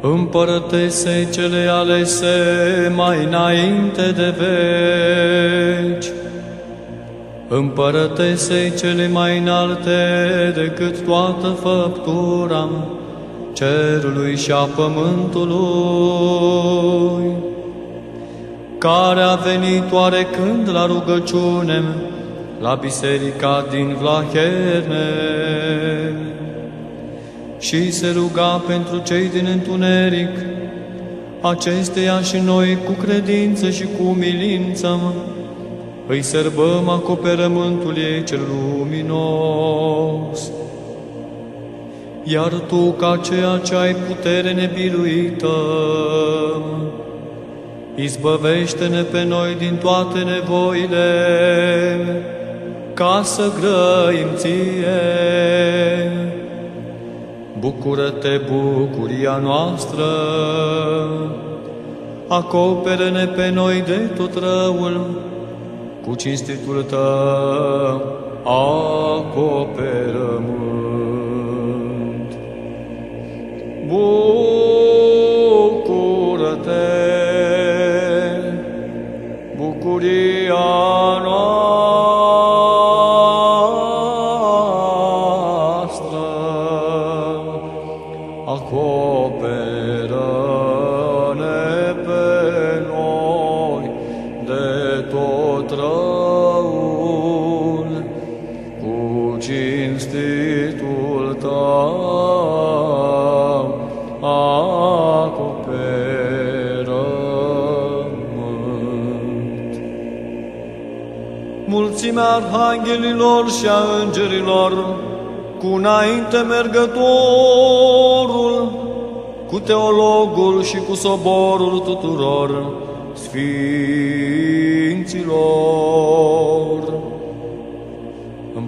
împărătese cele alese mai înainte de veci, împărătese cele mai înalte decât toată făptura cerului și a pământului, care a venit oarecând la rugăciune la biserica din Vlaherne și se ruga pentru cei din întuneric, acesteia și noi cu credință și cu umilință, îi sărbăm acoperământul ei cel luminos. Iar Tu, ca ceea ce ai putere nebiluită, izbăvește-ne pe noi din toate nevoile, ca să grăim Ție. Bucură-te, bucuria noastră, acoperă-ne pe noi de tot răul, cu cinstitul Tău acoperământ. Bucură-te, bucuria noastră, cinstitul Tău acoperământ. Mulțimea arhanghelilor și a îngerilor, cu înainte mergătorul, cu teologul și cu soborul tuturor sfinților,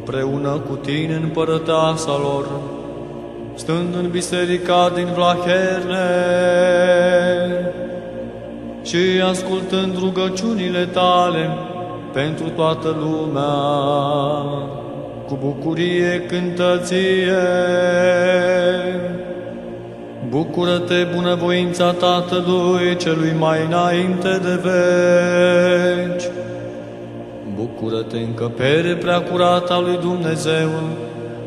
împreună cu tine împărăteasa lor, stând în biserica din Vlaherne și ascultând rugăciunile tale pentru toată lumea, cu bucurie cântă ție. Bucură-te, bunăvoința Tatălui celui mai înainte de veci. Bucură-te, încăpere prea curată a lui Dumnezeu,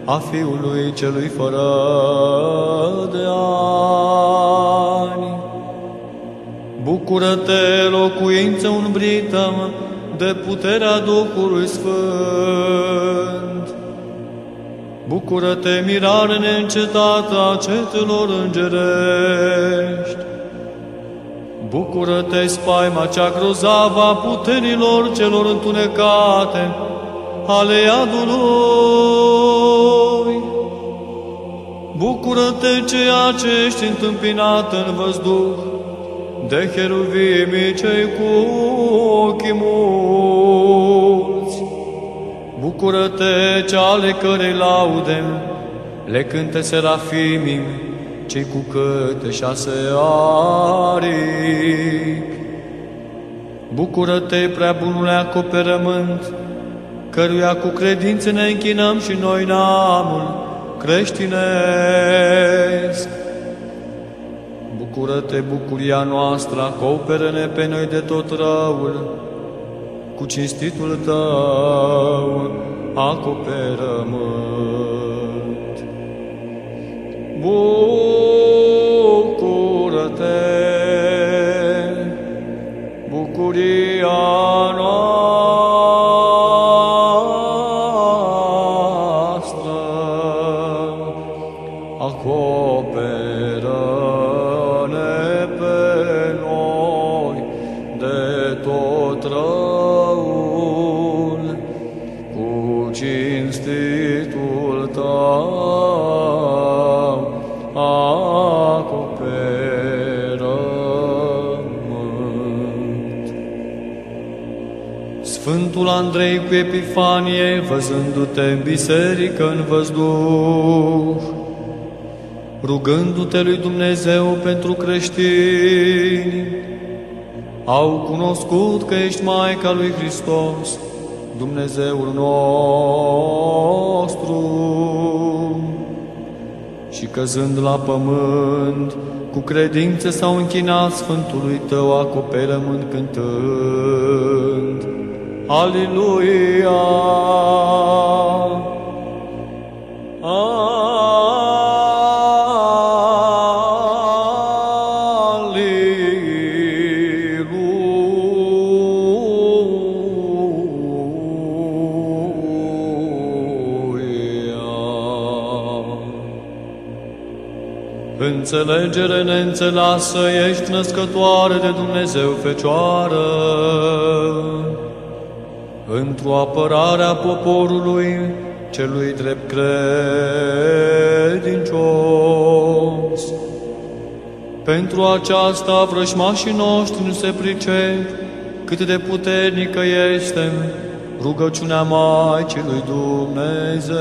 a Fiului celui fără de ani. Bucură-te, locuință umbrită de puterea Duhului Sfânt. Bucură-te, mirare neîncetată a cetelor îngerești. Bucură-te, spaima cea grozavă a puterilor celor întunecate ale iadului. Bucură-te, ceea ce ești întâmpinat în văzduh, de heruvimii cei cu ochii mulți. Bucură-te, ce ale cărei laude le cânte serafimii, cei cu câte șase aripi. Bucură-te, prea bunule acoperământ, căruia cu credință ne închinăm și noi neamul creștinesc. Bucură-te, bucuria noastră, acoperă-ne pe noi de tot răul, cu cinstitul tău acoperă-mânt. Bucură-te, bucuria noastră, Sfântul Andrei cu Epifanie, văzându-te în biserică în văzduh, rugându-te lui Dumnezeu pentru creștini, au cunoscut că ești Maica lui Hristos, Dumnezeul nostru. și căzând la pământ, cu credință s-au închinat Sfântului Tău acoperământ cântând. Aleluia! Înțelegere neînțelasă ești născătoare de Dumnezeu Fecioară, într-o apărare a poporului celui drept credincios. Pentru aceasta vrăjmașii noștri nu se pricep cât de puternică este rugăciunea Maicii lui Dumnezeu.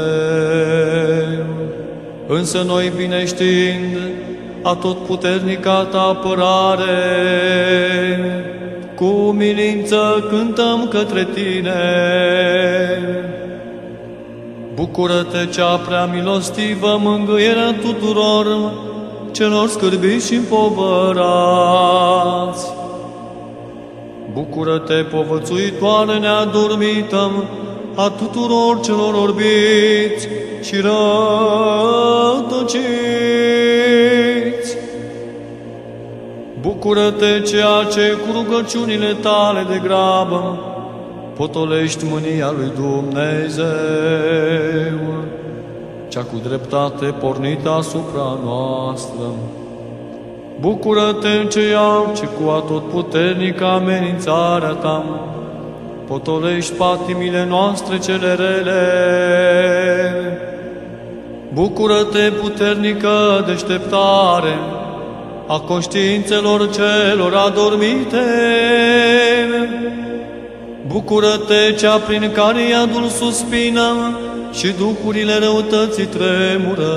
Însă noi, bine știind, atotputernica ta apărare, cu umilință cântăm către tine. Bucură-te, cea prea milostivă, mângâierea tuturor celor scârbiți și împovărați. Bucură-te, povățuitoare neadormită, a tuturor celor orbiți și rătăciți. Bucură-te, ceea ce cu rugăciunile tale de grabă potolești mânia lui Dumnezeu, cea cu dreptate pornită asupra noastră. Bucură-te, ceea ce cu atotputernică amenințarea ta potolești patimile noastre cele rele. Bucură-te, puternică deșteptare a conștiințelor celor adormite. Bucură-te, cea prin care iadul suspină și duhurile răutății tremură.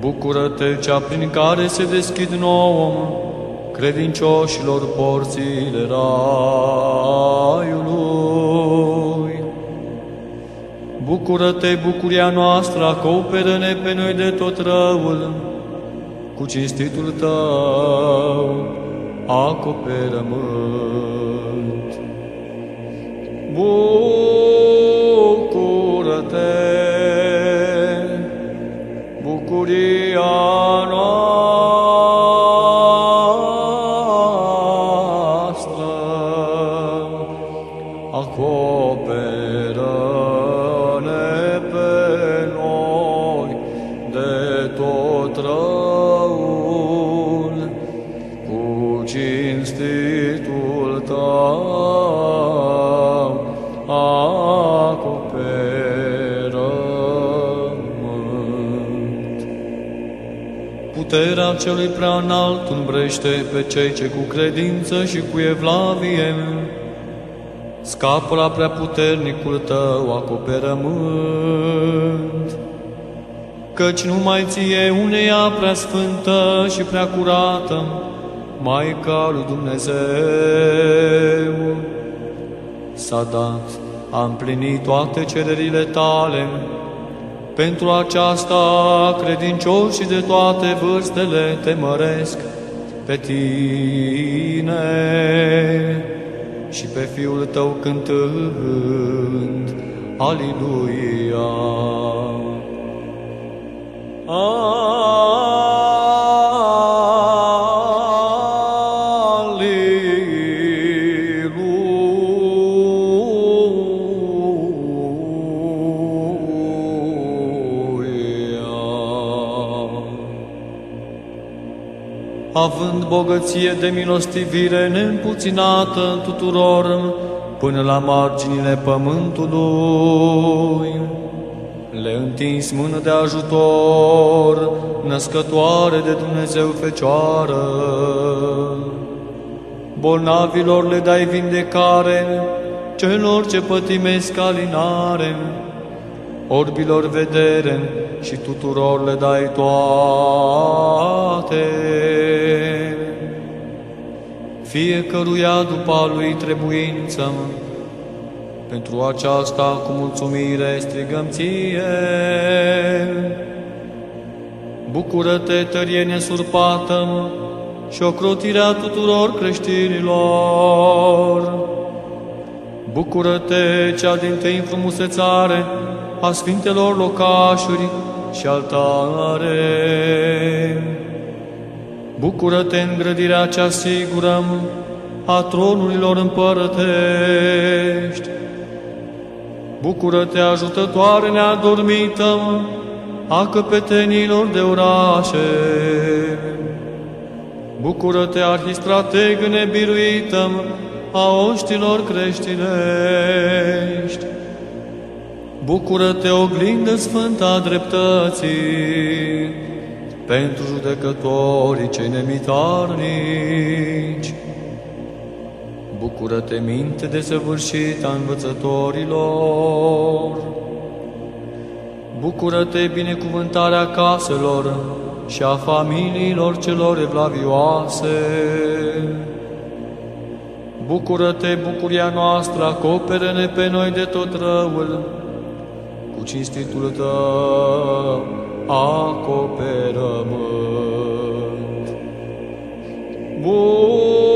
Bucură-te, cea prin care se deschid nouă credincioșilor porțile raiului. Bucură-te, bucuria noastră, acoperă-ne pe noi de tot răul, cu cinstitul tău, acoperă-mânt. Bucură-te, bucuria Puterea celui prea înalt umbrește pe cei ce cu credință și cu evlavie scapă la prea puternicul tău acoperământ. Căci numai ție uneia prea sfântă și prea curată, Maica lui Dumnezeu, s-a dat, a împlinit toate cererile tale, pentru aceasta, credincioșii de toate vârstele te măresc pe tine și pe Fiul tău cântând, Aliluia. Aleluia. Bogăție de milostivire neîmpuținată tuturor până la marginile pământului. Le întins mână de ajutor, născătoare de Dumnezeu Fecioară. Bolnavilor le dai vindecare, celor ce pătimesc alinare, orbilor vedere și tuturor le dai toate. Fiecăruia după a lui trebuință, Pentru aceasta cu mulțumire strigăm ție. Bucură-te, tărie nesurpată și ocrotirea tuturor creștinilor. Bucură-te, cea din tăi frumusețare a sfintelor locașuri și altare. Bucură-te, îngrădirea cea sigură a tronurilor împărătești. Bucură-te, ajutătoare neadormită a căpetenilor de orașe. Bucură-te, arhistrateg nebiruită a oștilor creștinești. Bucură-te, oglindă sfântă a dreptății, pentru judecătorii cei nemitarnici. Bucură-te, minte de săvârșită a învățătorilor. Bucură-te, binecuvântarea caselor și a familiilor celor evlavioase. Bucură-te, bucuria noastră, acoperă-ne pe noi de tot răul, cu cinstitul tău acoperământ. Bucură-te,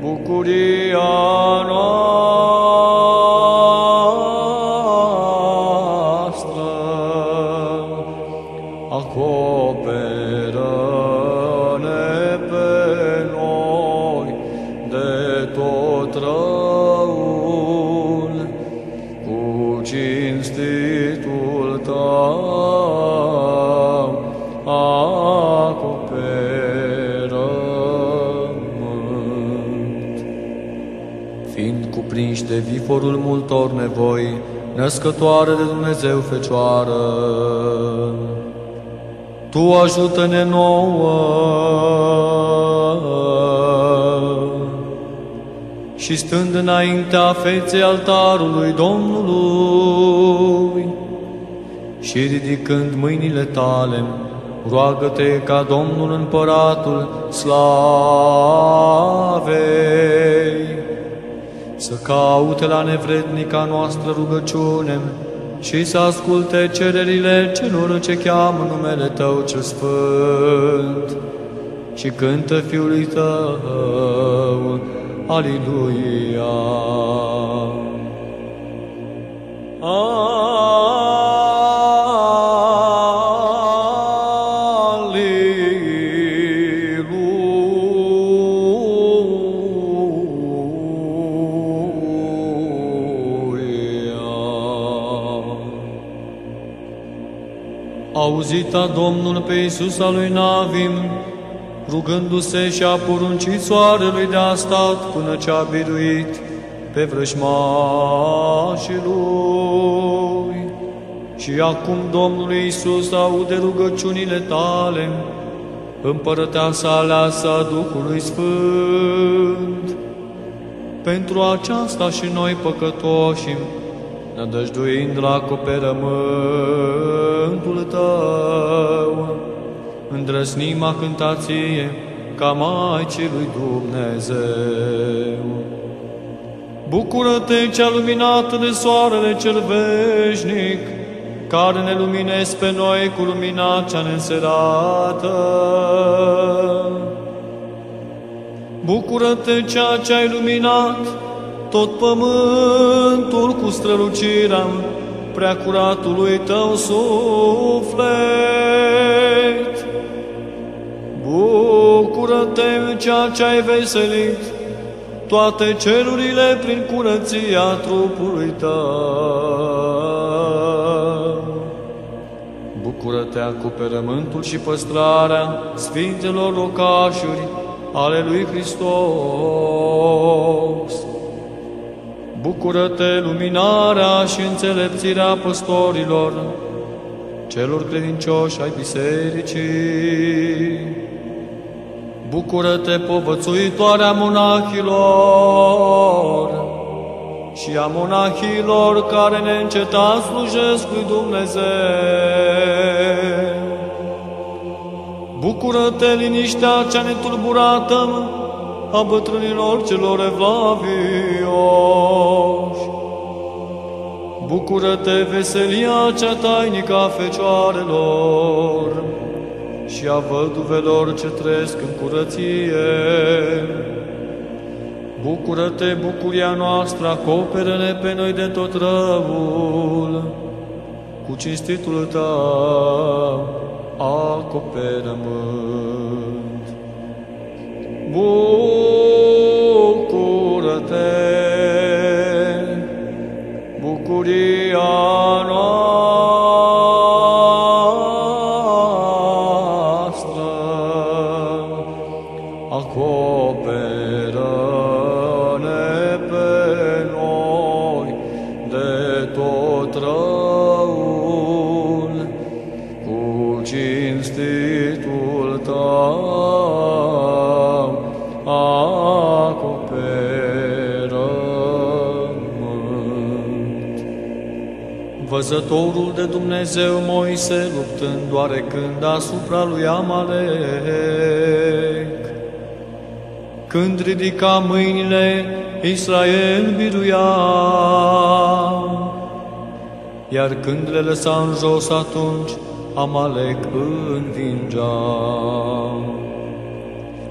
bucuria viforul multor nevoi, născătoare de Dumnezeu Fecioară, Tu ajută-ne nouă. Și stând înaintea feței altarului Domnului și ridicând mâinile tale, roagă-te ca Domnul Împăratul Slavei să caute la nevrednica noastră rugăciune și să asculte cererile celor ce cheamă numele Tău cel Sfânt și cântă Fiului Tău. Aleluia! Auzita Domnul pe Iisus al lui Navim, rugându-se și a poruncit soarelui de a stat până ce a biruit pe vrăjmașii lui. Și acum Domnului Iisus aude rugăciunile tale, împărăteasa aleasă a Duhului Sfânt. Pentru aceasta și noi păcătoși, nădăjduind la acoperământul Tău, îndrăsnim a cântație ca Maicii lui Dumnezeu. Bucură-te, cea luminată de soarele cel veșnic, care ne luminezi pe noi cu lumina cea neînserată. Bucură-te, ceea ce ai luminat tot pământul cu strălucirea preacuratului tău suflet. Bucură-te, ceea ce ai veselit toate cerurile prin curăția trupului tău. Bucură-te, acoperământul și păstrarea sfintelor locașuri ale lui Hristos. Bucură-te, luminarea și înțelepțirea păstorilor, celor credincioși ai bisericii. Bucură-te, povățuitoarea monahilor și a monahilor care neîncetat slujesc lui Dumnezeu. Bucură-te, liniștea cea netulburată a bătrânilor celor evlavioși. Bucură-te, veselia cea tainică a fecioarelor și a văduvelor ce trăiesc în curăție. Bucură-te, bucuria noastră, acoperă-ne pe noi de tot răul, cu cinstitul tău acoperă-mânt. Bucură-te, bucuria noastră, Văzătorul de Dumnezeu Moise luptând oarecând asupra lui Amalek. Când ridica mâinile, Israel biruia, iar când le lăsa în jos atunci, Amalek învingea.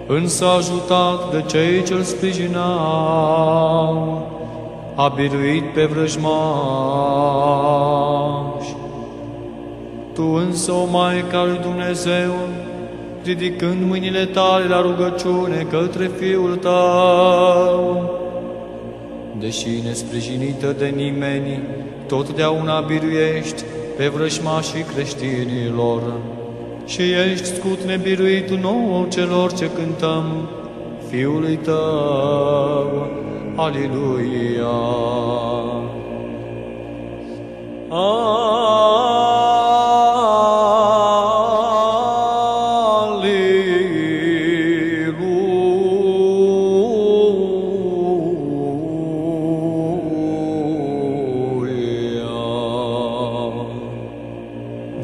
Însă ajutat de cei ce-l sprijinau, a biruit pe vrăjmași. Tu însă, o Maica lui Dumnezeu, ridicând mâinile tale la rugăciune către Fiul tău, deși nesprijinită de nimeni, totdeauna biruiești pe vrăjmașii creștinilor și ești scut nebiruit nouă celor ce cântăm Fiului tău. Aleluia! Aleluia!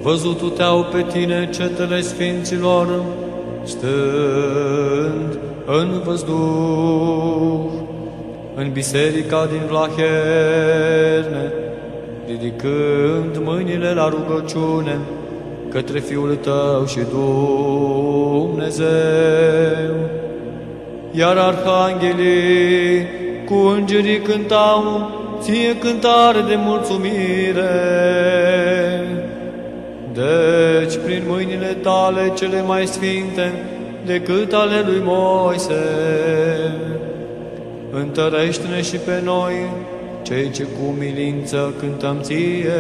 Văzutul te-au pe tine cetele sfinților, stând în văzduh, în biserica din Vlaherne, ridicând mâinile la rugăciune către Fiul tău și Dumnezeu. Iar arhanghelii cu îngerii cântau ție cântare de mulțumire. Deci, prin mâinile tale cele mai sfinte decât ale lui Moise, întărește-ne și pe noi, cei ce cu milință cântăm ție.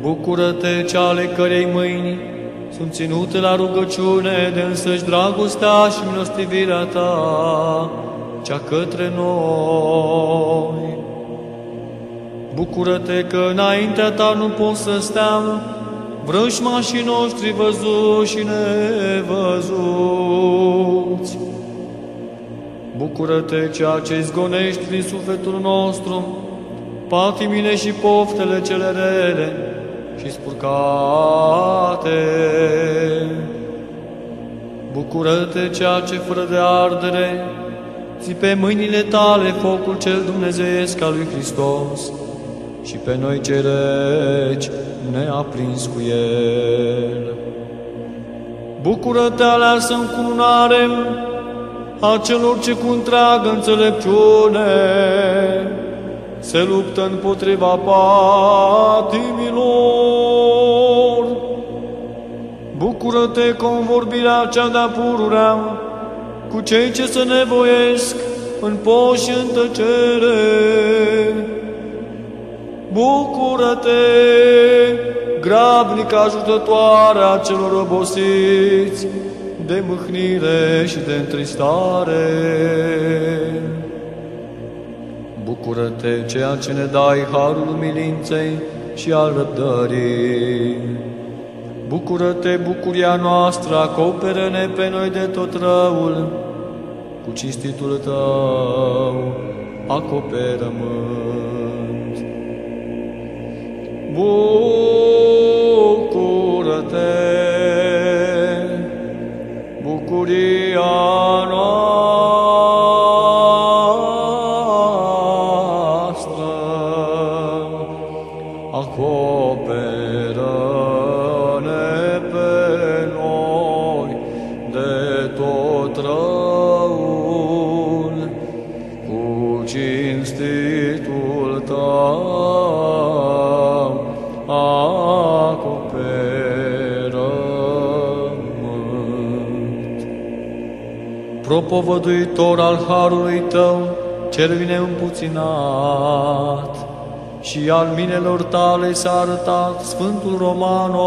Bucură-te, ce ale cărei mâini sunt ținute la rugăciune de însăși dragostea și milostivirea ta, cea către noi. Bucură-te că înaintea ta nu pot să steam vrăjmașii noștri văzuți și nevăzuți. Bucură-te ceea ce izgonești din sufletul nostru, patimile și poftele cele rele și spurcate. Bucură-te ceea ce fără de ardere ți pe mâinile tale focul cel dumnezeiesc al lui Hristos și pe noi cei reci ne-a prins cu el. Bucură-te aleasă în cununare a celor ce cu întreagă înțelepciune se luptă împotriva patimilor. Bucură-te convorbirea cea de-a pururea cu cei ce se nevoiesc în poși și în tăcere. Bucură-te, grabnic ajutătoare a celor obosiți de mâhnire și de întristare. Bucură-te, ceea ce ne dai harul umilinței și al răbdării. Bucură-te, bucuria noastră, acoperă-ne pe noi de tot răul, cu cinstitul tău, acoperă-mânt. Bucură-te, 구리하나 Propovăduitor al harului tău, cel bine împuținat, și al minelor tale s-a arătat Sfântul Romano,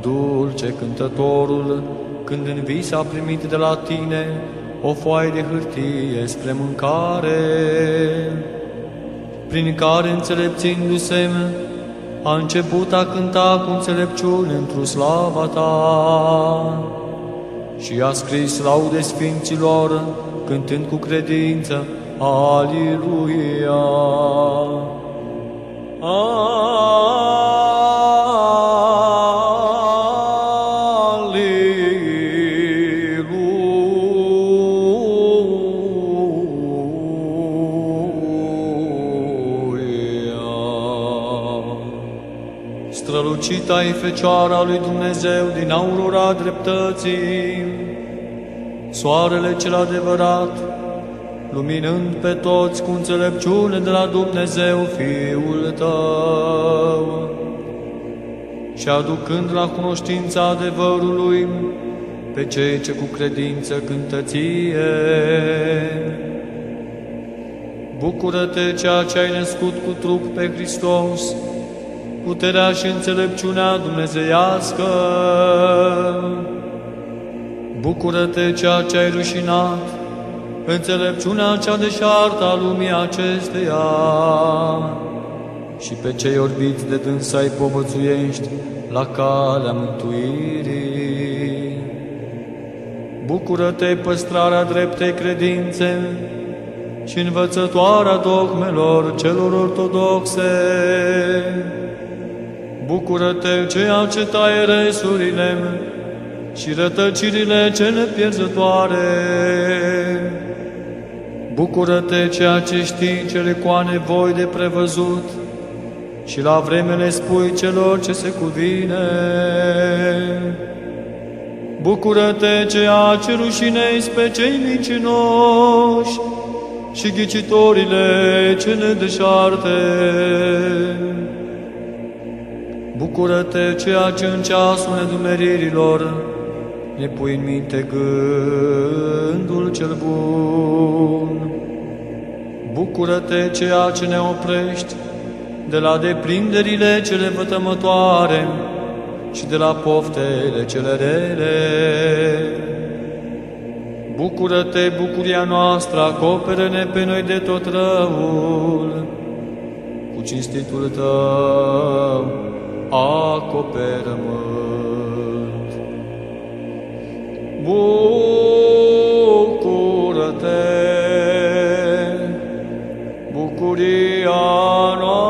dulce cântătorul, când în vis a primit de la tine o foaie de hârtie spre mâncare, prin care înțelepțindu-se a început a cânta cu înțelepciune într-o slava ta și a scris laude Sfinților, cântând cu credință, Aleluia. Strălucita e Fecioara lui Dumnezeu din aurora dreptății, soarele cel adevărat, luminând pe toți cu înțelepciune de la Dumnezeu Fiul Tău și aducând la cunoștința adevărului pe cei ce cu credință cântăție. Bucură-te ceea ce ai născut cu trup pe Hristos, puterea și înțelepciunea dumnezeiască. Bucură-te ceea ce ai rușinat, înțelepciunea cea deșartă a lumii acesteia și pe cei orbiți de dânsa îi povățuiești la calea mântuirii. Bucură-te, păstrarea dreptei credințe și învățătoarea dogmelor celor ortodoxe. Bucură-te, ceea ce taie resurile și rătăcirile cele pierzătoare. Bucură-te ceea ce știi cele cu nevoi de prevăzut și la vreme le spui celor ce se cuvine. Bucură-te ceea ce rușinezi pe cei mincinoși și ghicitorile cele deșarte. Bucură-te ceea ce în ceasul nedumeririlor ne pui în minte gândul cel bun. Bucură-te ceea ce ne oprești de la deprinderile cele vătămătoare și de la poftele cele rele. Bucură-te, bucuria noastră, acoperă-ne pe noi de tot răul, cu cinstitul tău, acoperă-mă. Bucură-te, bucuria noastră,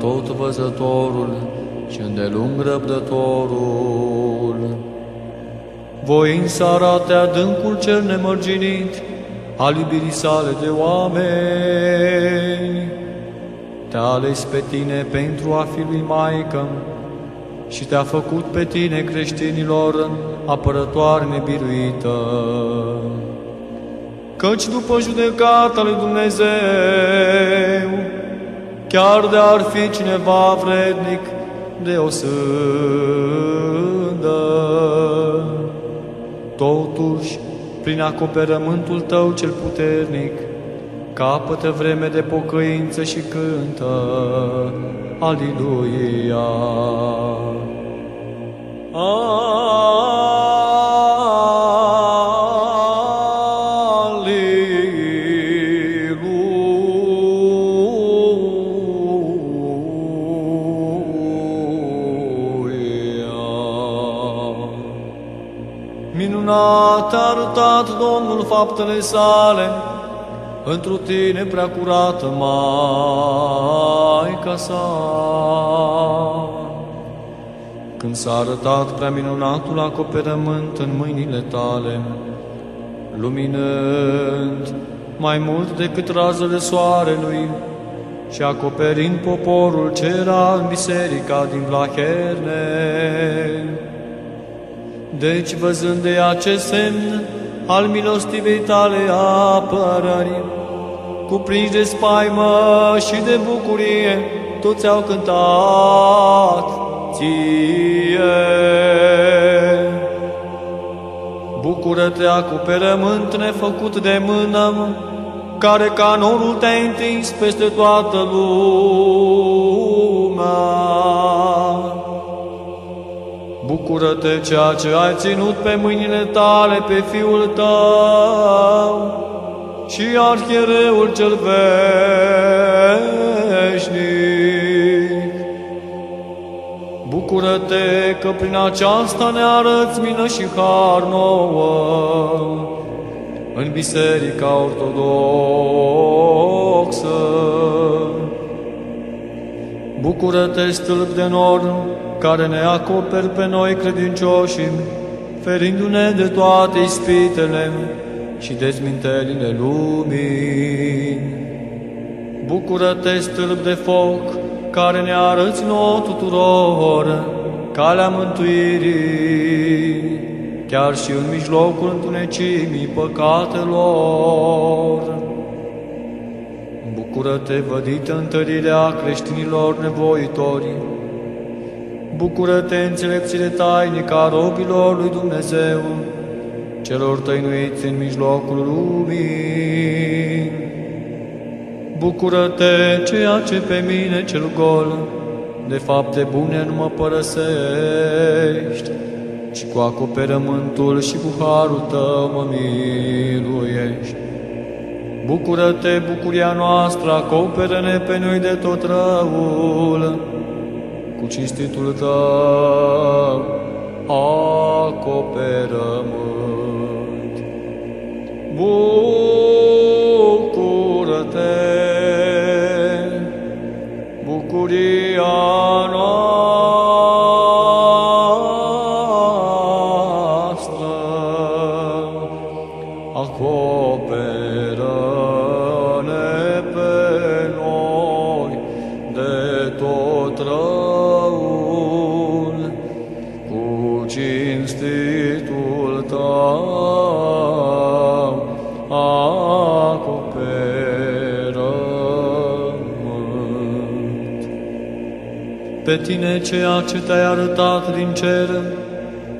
Domnul atot văzătorul și îndelung răbdătorul, voind să arate adâncul cel nemărginit al iubirii sale de oameni, te-a ales pe tine pentru a fi lui Maică, și te-a făcut pe tine creștinilor apărătoare nebiruită. Căci după judecata lui Dumnezeu, chiar de ar fi cineva vrednic de o sândă, totuși, prin acoperământul tău cel puternic, capătă vreme de pocăință și cântă, Aliluia! minunat arătat Domnul faptele sale, întru tine prea curată, Maica sa. Când s-a arătat prea minunatul acoperământ în mâinile tale, luminând mai mult decât razele soarelui și acoperind poporul ce era în biserica din Vlaherne. Deci, văzând de acest semn al milostivei tale apărării, cuprinși de spaimă și de bucurie, toți au cântat ție. Bucură-te, acoperământ nefăcut de mână, care ca norul te-ai întins peste toată lumea. Bucură-te ceea ce ai ținut pe mâinile tale pe Fiul tău și Arhiereul cel veșnic. Bucură-te că prin aceasta ne arăți mină și har nouă în Biserica Ortodoxă. Bucură-te, stâlp de nor, care ne acoperi pe noi credincioși, ferindu-ne de toate ispitele și dezmintelile lumii. Bucură-te, stâlp de foc, care ne arăți nouă tuturor calea mântuirii, chiar și în mijlocul întunecimii păcatelor. Bucură-te, vădită întărirea creștinilor nevoitori, Bucură-te, înțelepțile tainică a robilor lui Dumnezeu, celor tăinuiți în mijlocul lumii. Bucură-te, ceea ce pe mine cel gol, de fapte bune nu mă părăsești, și cu acoperământul și cu harul tău mă miluiești. Bucură-te, bucuria noastră, acoperă-ne pe noi de tot răul, cu cinstitul tău acoperământ. Bucură-te, bucuria tine ceea ce te-ai arătat din cer,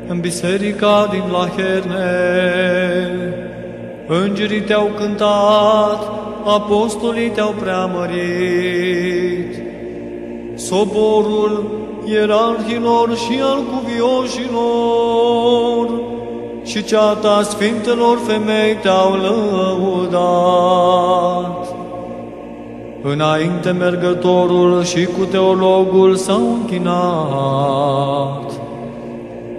în biserica din Laherne, îngerii te-au cântat, apostolii te-au preamărit, soborul ierarhilor și al cuvioșilor și ceata sfintelor femei te-au lăudat. Înainte mergătorul și cu teologul s-au închinat,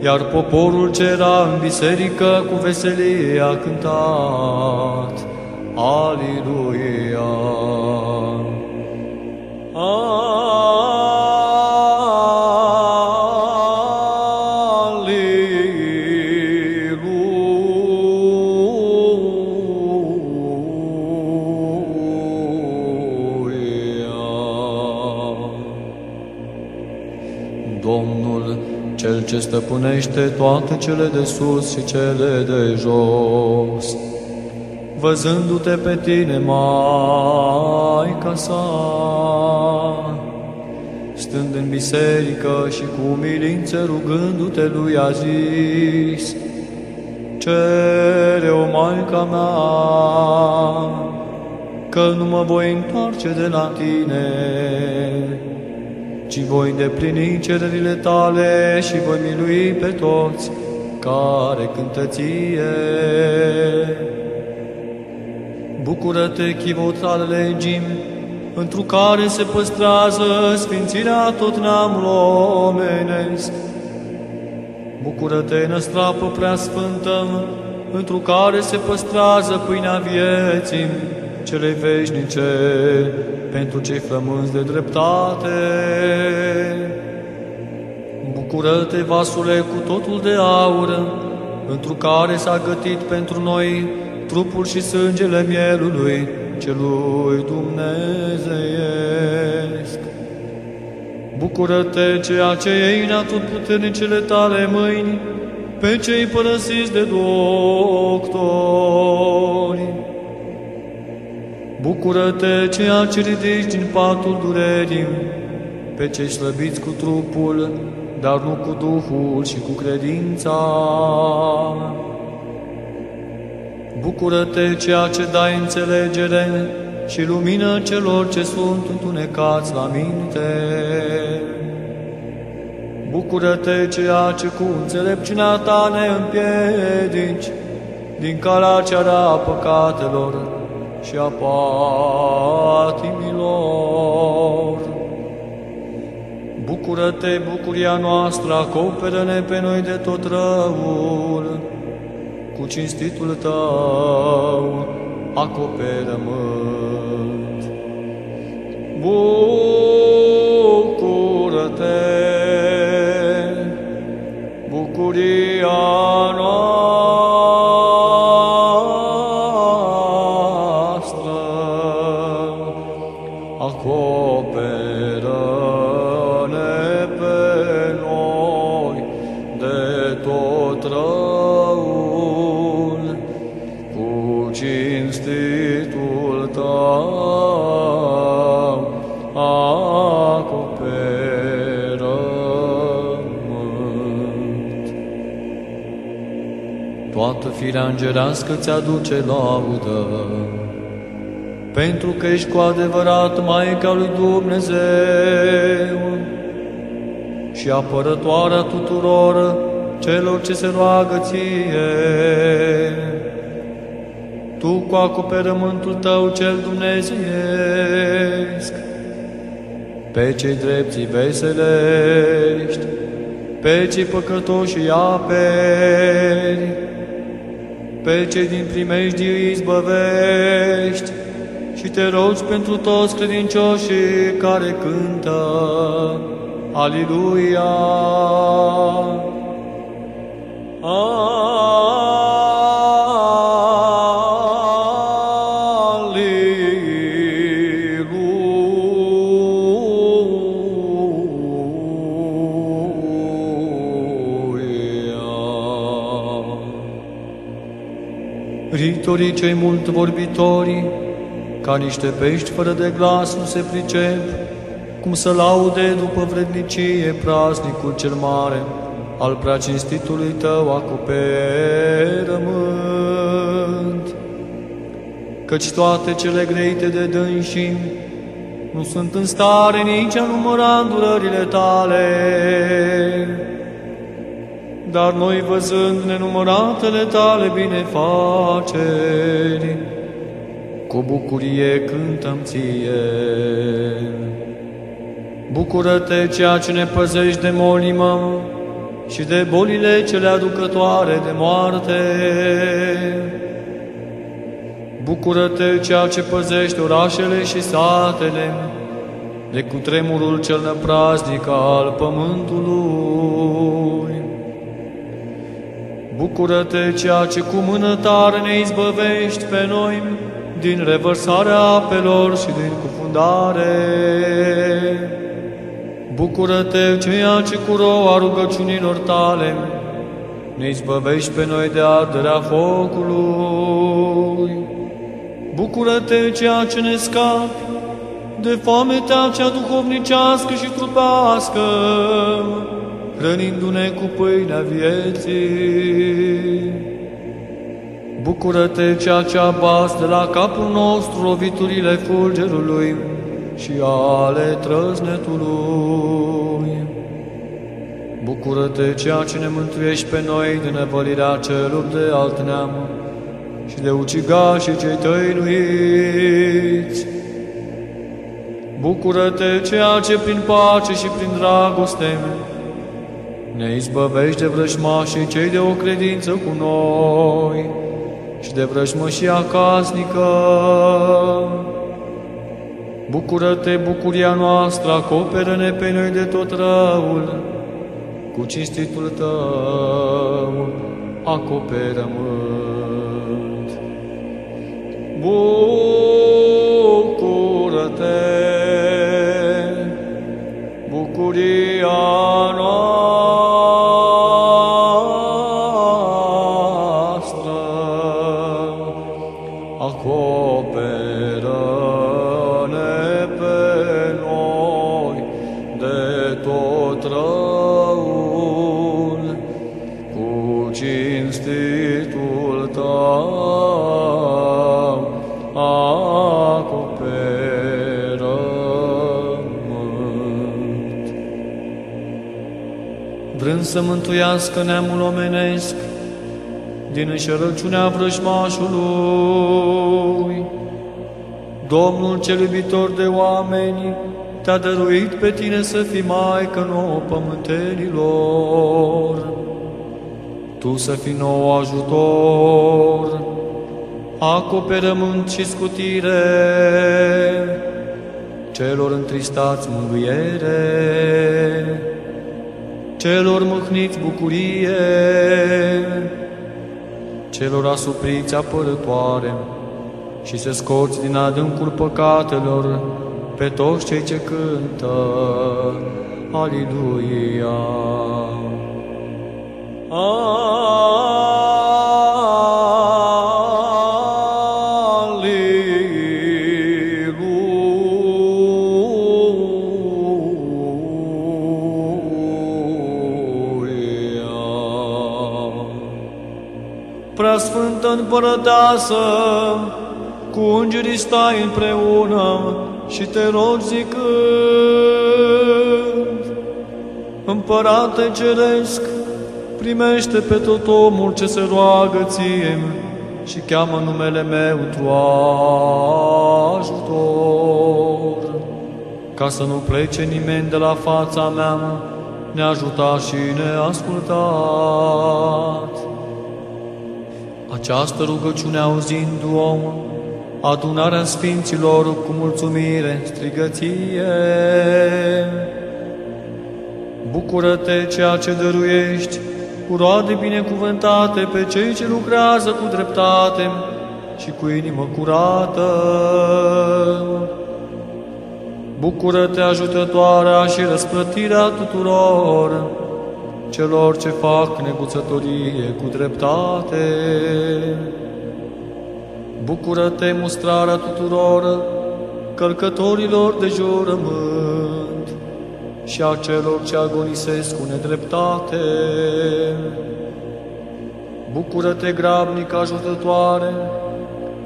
iar poporul ce era în biserică cu veselie a cântat. Aliluia! Ce stăpânește toate cele de sus și cele de jos, văzându-te pe tine, Maica sa, stând în biserică și cu umilință rugându-te lui a zis, Cere, o Maica mea, că nu mă voi întoarce de la tine, ci voi îndeplini cererile tale și voi milui pe toți care cântă ție. Bucură-te, chivot al legii, întru care se păstrează sfințirea tot neamul omenesc. Bucură-te, năstrapă prea sfântă, întru care se păstrează pâinea vieții, cele veșnice, pentru cei flămânzi de dreptate. Bucură-te, vasule, cu totul de aur, întru care s-a gătit pentru noi trupul și sângele mielului celui dumnezeiesc. Bucură-te, ceea ce iei în atotputernicele tale mâini, pe cei părăsiți de doctori. Bucură-te, ceea ce ridici din patul durerii, pe cei slăbiți cu trupul, dar nu cu Duhul și cu credința. Bucură-te, ceea ce dai înțelegere și lumină celor ce sunt întunecați la minte. Bucură-te, ceea ce cu înțelepciunea ta ne împiedici din calea cea a păcatelor și a patimilor. Bucură-te, bucuria noastră, acoperă-ne pe noi de tot răul, cu cinstitul tău acoperă-mânt. Bucură-te, bucuria noastră, firea îngerească ți-aduce laudă, pentru că ești cu adevărat Maica lui Dumnezeu și apărătoarea tuturor celor ce se roagă ție. Tu cu acoperământul tău cel dumnezeiesc, pe cei drepți veselești, pe cei păcătoși îi aperi, pe cei din primejdii îi izbăvești și te rogi pentru toți credincioșii care cântă. Aliluia! Aliluia! Ritorii cei mult vorbitori, ca niște pești fără de glas nu se pricep, cum să laude după vrednicie praznicul cel mare al preacinstitului tău acoperământ. Căci toate cele greite de dânsii nu sunt în stare nici a număra îndurările tale. Dar noi văzând nenumăratele tale binefaceri, cu bucurie cântăm ție. Bucură-te, ceea ce ne păzești de molimă și de bolile cele aducătoare de moarte. Bucură-te, ceea ce păzești orașele și satele de cutremurul cel năpraznic al pământului. Bucură-te, ceea ce cu mână tare ne izbăvești pe noi din revărsarea apelor și din cufundare. Bucură-te, ceea ce cu roa rugăciunilor tale ne izbăvești pe noi de arderea focului. Bucură-te, ceea ce ne scapi de foametea cea duhovnicească și trupească, hrănindu-ne cu pâinea vieții. Bucură-te, ceea ce abas de la capul nostru loviturile fulgerului și ale trăznetului. Bucură-te, ceea ce ne mântuiești pe noi de nevălirea celor de alt neam și de ucigașii cei tăinuiți. Bucură-te, ceea ce prin pace și prin dragoste Ne izbăvește vrăjmașii cei de o credință cu noi și de vrăjmășia casnică. Bucură-te, bucuria noastră, acoperă-ne pe noi de tot răul, cu cinstitul tău, acoperă-mânt. Bucură-te, bucuria noastră, cinstitul tău, acoperă-mânt. Vrând să mântuiască neamul omenesc din înșelăciunea vrăjmașului, Domnul cel iubitor de oameni te-a dăruit pe tine să fii Maică nouă pământenilor. Tu să fii nou ajutor, acoperământ și scutire, celor întristați mângâiere, celor mâhniți bucurie, celor asupriți apărătoare și se scoți din adâncul păcatelor pe toți cei ce cântă. Aliluia! Aliluia! Preasfântă împărăteasă, cu îngerii stai împreună și te rogi zicând, Împărate Ceresc, primește pe tot omul ce se roagă ție și cheamă numele meu tu ajutor, ca să nu plece nimeni de la fața mea, neajutat și neascultat. Această rugăciune auzind om, adunarea sfinților cu mulțumire strigăție. Bucură-te ceea ce dăruiești, cu roade binecuvântate pe cei ce lucrează cu dreptate și cu inimă curată. Bucură-te ajutătoarea și răsplătirea tuturor celor ce fac neguțătorie cu dreptate. Bucură-te mustrarea tuturor călcătorilor de jurământ și a celor ce agonisesc cu nedreptate. Bucură-te, grabnic ajutătoare,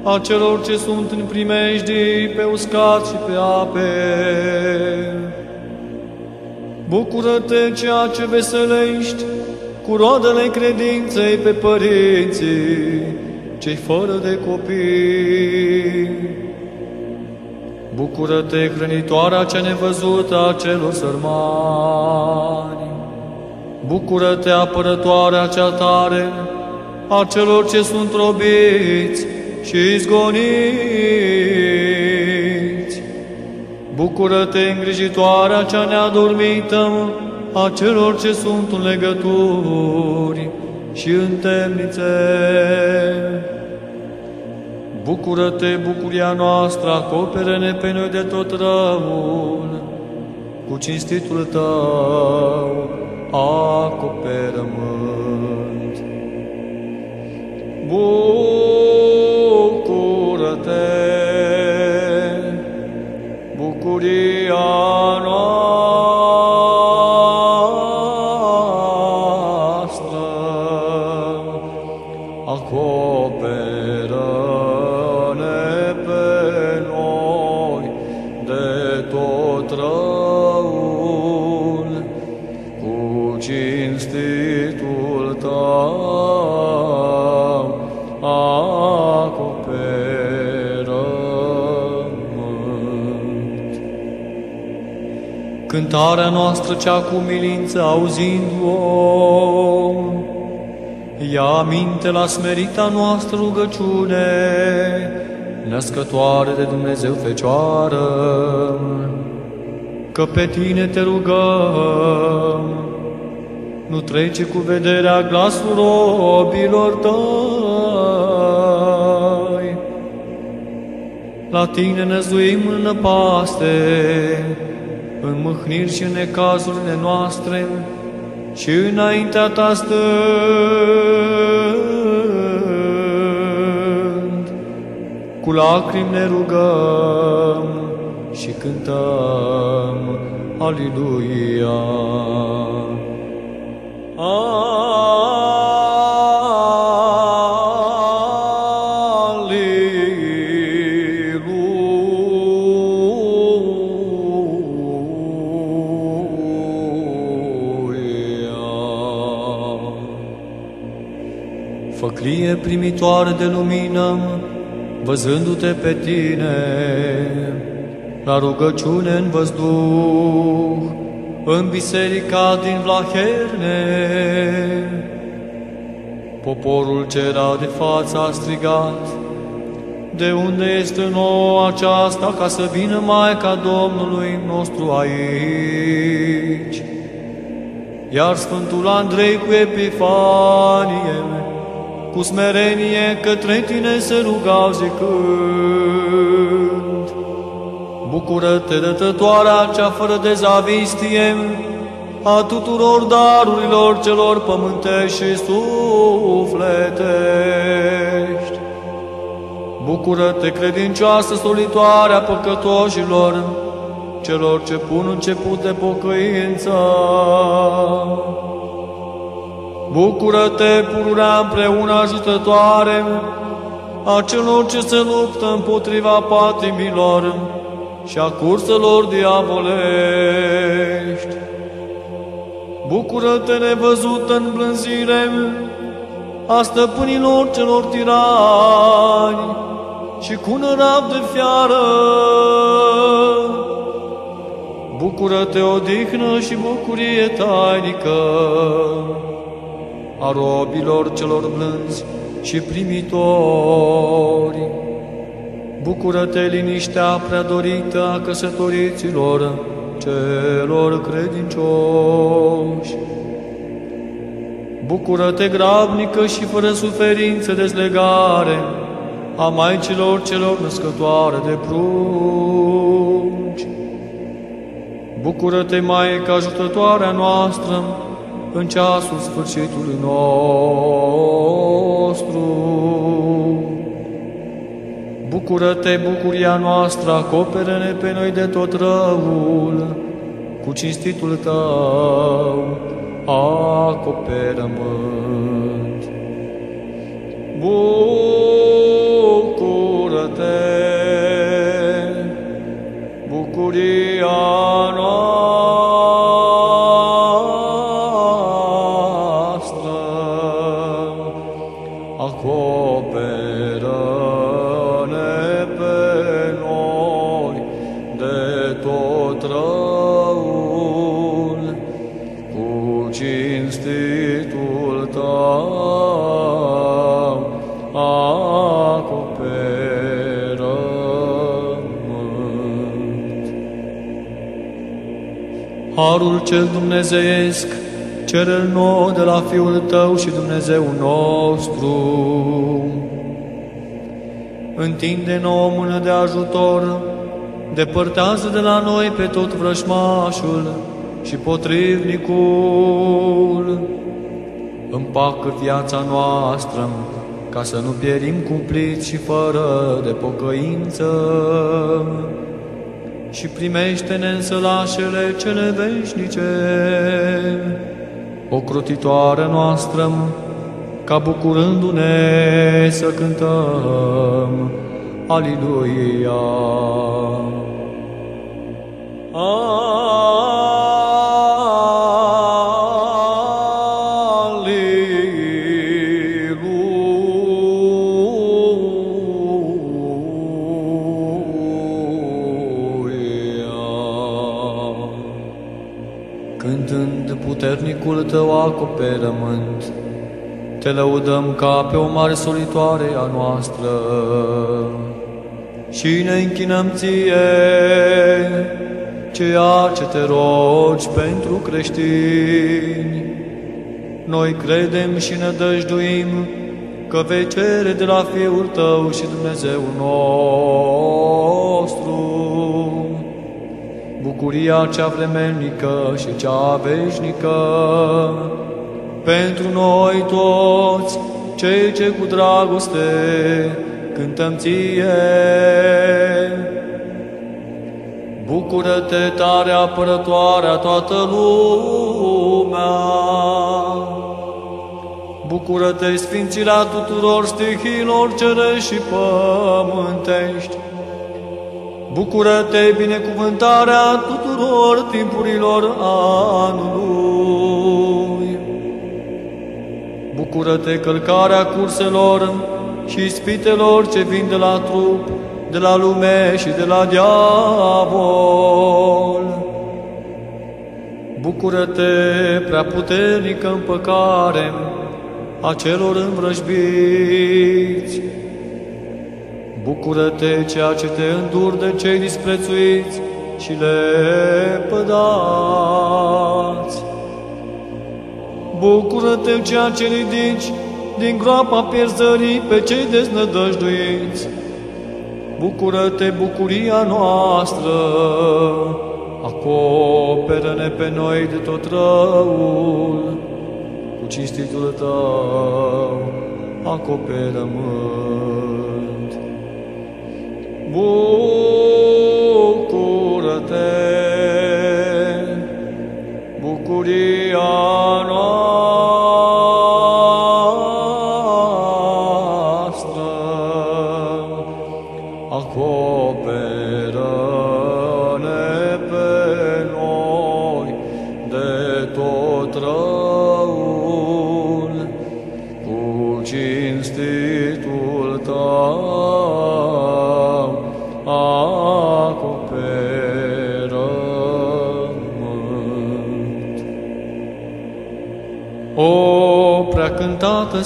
a celor ce sunt în primejdii pe uscat și pe ape. Bucură-te, ceea ce veselești cu roadele credinței pe părinții cei fără de copii. Bucură-te, hrănitoarea cea nevăzută a celor sărmani. Bucură-te, apărătoarea cea tare a celor ce sunt robiți și izgoniți. Bucură-te, îngrijitoarea cea neadormită a celor ce sunt în legături și în temnițe. Bucură-te, bucuria noastră, acoperă-ne pe noi de tot răul, cu cinstitul tău, acoperă-mânt. Bucură-te, bucuria noastră, cântarea noastră cea cu milință auzindu-o. Ia aminte la smerita noastră rugăciune, născătoare de Dumnezeu Fecioară, că pe tine te rugăm, nu trece cu vederea glasul robilor tăi. La tine năzuim în năpaste, în mâhniri și în necazurile noastre, și înaintea ta stând. Cu lacrimi ne rugăm și cântăm Aliluia. Făclie primitoare de lumină, văzându-te pe tine, la rugăciune în văzduh, în biserica din Vlaherne. Poporul ce era de față a strigat, de unde este nouă aceasta ca să vină Maica Domnului nostru aici? Iar Sfântul Andrei cu Epifanie, cu smerenie către tine se rugau zicând, Bucură-te, dătătoarea cea fără de zavistie a tuturor darurilor celor pământești și sufletești. Bucură-te, credincioasă solitoarea păcătoșilor, celor ce pun început de pocăință. Bucură-te, pururea împreună ajutătoare a celor ce se luptă împotriva patimilor și a curselor diavolești. Bucură-te nevăzută în blânzire a stăpânilor celor tirani și cu nărav de fiară. Bucură-te, odihnă și bucurie tainică a robilor celor blânzi și primitori. Bucură-te, liniștea prea dorită a căsătoriților celor credincioși. Bucură-te, grabnică și fără suferință dezlegare a Maicilor celor născătoare de prunci. Bucură-te, Maica ajutătoarea noastră, în ceasul sfârșitului nostru. Bucură-te, bucuria noastră, acoperă-ne pe noi de tot răul, cu cinstitul tău, acoperă-mânt. Bucură-te, bucuria noastră, Harul cel dumnezeiesc, cere nou de la Fiul Tău și Dumnezeu nostru. Întinde nouă mână de ajutor, depărtează de la noi pe tot vrășmașul și potrivnicul. Împacă viața noastră, ca să nu pierim cumpliți și fără de pocăință și primește-ne însălașele cele veșnice, o crotitoare noastră, ca bucurându-ne să cântăm Aliluia. Aliluia. Puternicul tău acoperământ, te lăudăm ca pe o mare solitoare a noastră. Și ne închinăm ție, ceea ce te rogi pentru creștini. Noi credem și ne dăjduim că vei cere de la Fiul Tău și Dumnezeu nostru bucuria cea vremelnică și cea veșnică pentru noi toți, cei ce cu dragoste cântăm ție. Bucură-te tare apărătoarea toată lumea, Bucură-te, Sfințirea tuturor stihilor cerești și pământești! Bucură-te, binecuvântarea tuturor timpurilor anului! Bucură-te, călcarea curselor și spitelor ce vin de la trup, de la lume și de la diavol! Bucură-te, prea puternică împăcare, a celor învrăjbiți. Bucură-te ceea ce te îndur de cei disprețuiți și le pădați. Bucură-te ceea ce ridici din groapa pierzării pe cei deznădăjduiți. Bucură-te, bucuria noastră, acoperă-ne pe noi de tot răul cu cinstitul tău acoperământ. Bucură-te, bucuria noastră,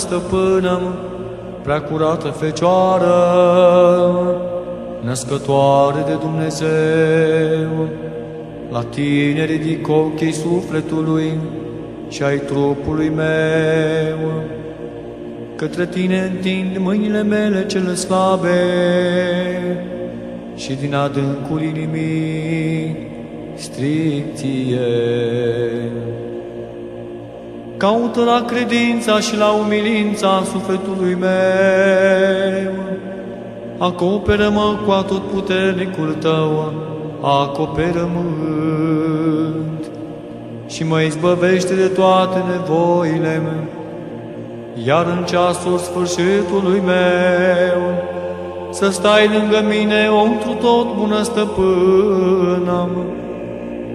stăpână, prea curată Fecioară, născătoare de Dumnezeu, la tine ridic ochii sufletului și ai trupului meu. Către tine întind mâinile mele cele slabe și din adâncul inimii stricție. Caută la credința și la umilința sufletului meu. Acoperă-mă cu atot puternicul tău, acoperă-mânt și mă izbăvește de toate nevoile mele. Iar în ceasul sfârșitului meu, să stai lângă mine, întru tot bună stăpână,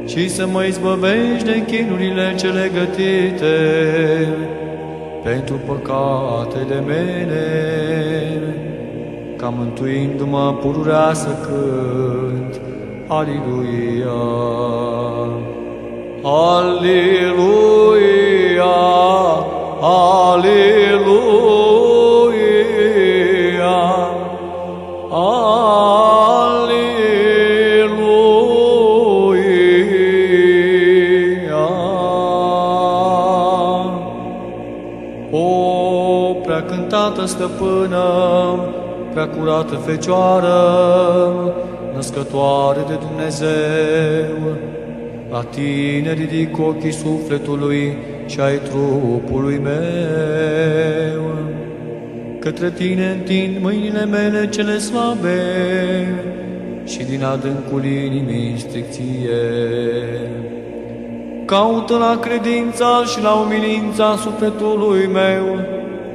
și să mă izbăvești de chinurile cele gătite pentru păcatele mele, ca mântuindu-mă pururea să cânt. Aleluia! Aleluia! Aleluia! Stăpână, prea curată Fecioară, născătoare de Dumnezeu, la tine ridic ochii sufletului și ai trupului meu. Către tine întind mâinile mele cele slabe și din adâncul inimii stricție. Caută la credința și la umilința sufletului meu,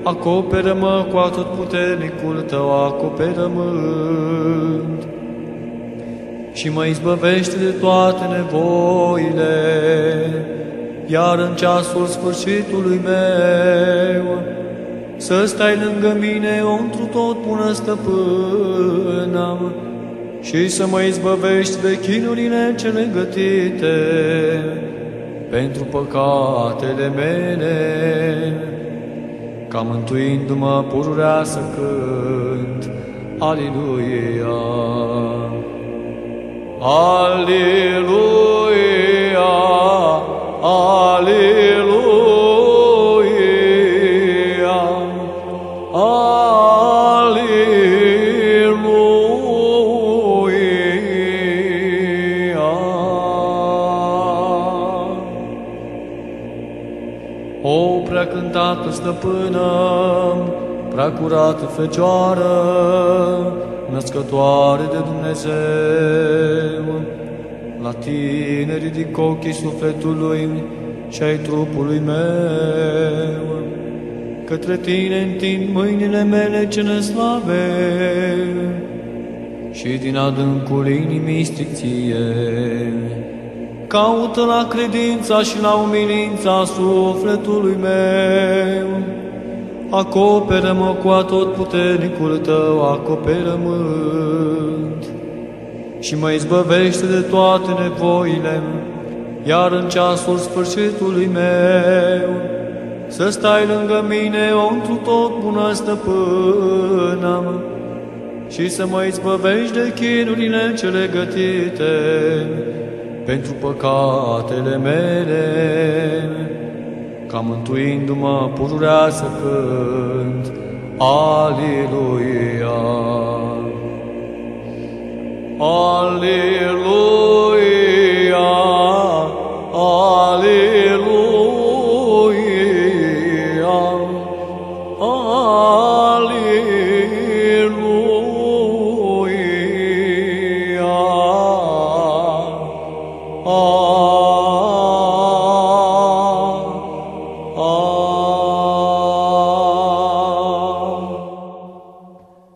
acoperă-mă cu atât puternicul tău acoperământ și mă izbăvește de toate nevoile, iar în ceasul sfârșitului meu, să stai lângă mine, întru tot bună stăpână, și să mă izbăvești de chinurile cele gătite pentru păcatele mele, ca mântuindu-mă pururea să cânt. Aleluia! Aleluia! Aleluia! O prea cântată stăpână, prea curată Fecioară, născătoare de Dumnezeu, la tine ridic ochii sufletului și ai trupului meu. Către tine întind mâinile mele ce ne slave și din adâncul inimii stricție. Caută la credința și la umilința sufletului meu. Acoperă-mă cu atot puternicul tău acoperământ și mă izbăvește de toate nevoile, iar în ceasul sfârșitului meu să stai lângă mine, o întru tot bună stăpână, și să mă izbăvești de chinurile cele gătite pentru păcatele mele, ca mântuindu-mă pururea să cânt. Aleluia! Aleluia! Aleluia!